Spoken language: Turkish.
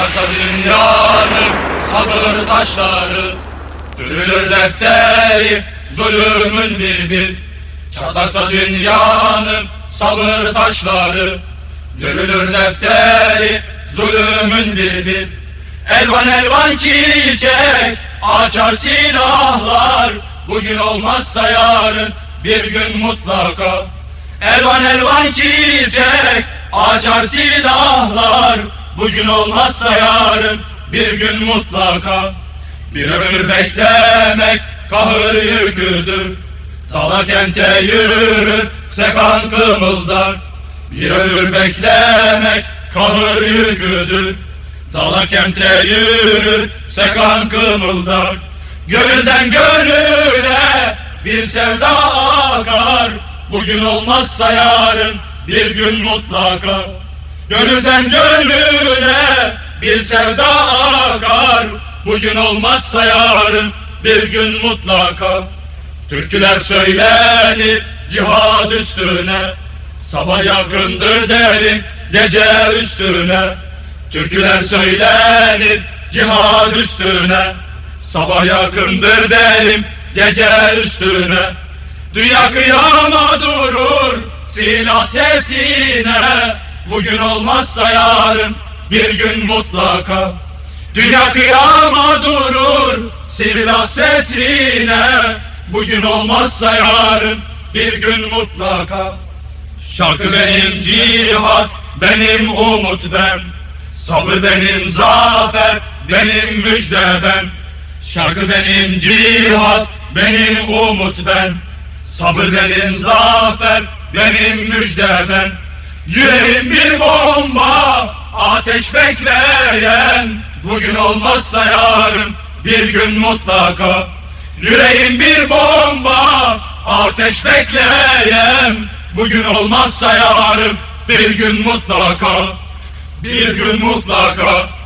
Çatlarsa dünyanın sabır taşları. Dürülür defteri zulümün bir bir. Çatlarsa dünyanın sabır taşları. Dürülür defteri zulümün bir bir. Elvan elvan çiçek açar silahlar. Bugün olmazsa yarın bir gün mutlaka. Elvan elvan çiçek açar silahlar Bugün olmazsa yarın bir gün mutlaka. Bir ömür beklemek kahır yüküdür Dala kente yürür sekan kımıldar. Bir ömür beklemek kahır yüküdür Dala kente yürür sekan kımıldar. Gönülden gönüle bir sevda akar. Bugün olmazsa yarın bir gün mutlaka Gönülden gönüle bir sevda akar. Bugün olmazsa yarın bir gün mutlaka. Türküler söylenir cihad üstüne. Sabah yakındır derim gece üstüne. Türküler söylenir cihad üstüne. Sabah yakındır derim gece üstüne. Dünya kıyama durur silah sesine Bugün olmazsa yarın bir gün mutlaka. Dünya kıyama durur silah sesine. Bugün olmazsa yarın bir gün mutlaka. Şarkı benim cihat, benim umut ben. Sabır benim zafer, benim müjde ben. Şarkı benim cihat, benim umut ben. Sabır benim zafer, benim müjde ben Yüreğim bir bomba, ateş bekleyen. Bugün olmazsa yarın bir gün mutlaka. Yüreğim bir bomba, ateş bekleyen. Bugün olmazsa yarın bir gün mutlaka. Bir gün mutlaka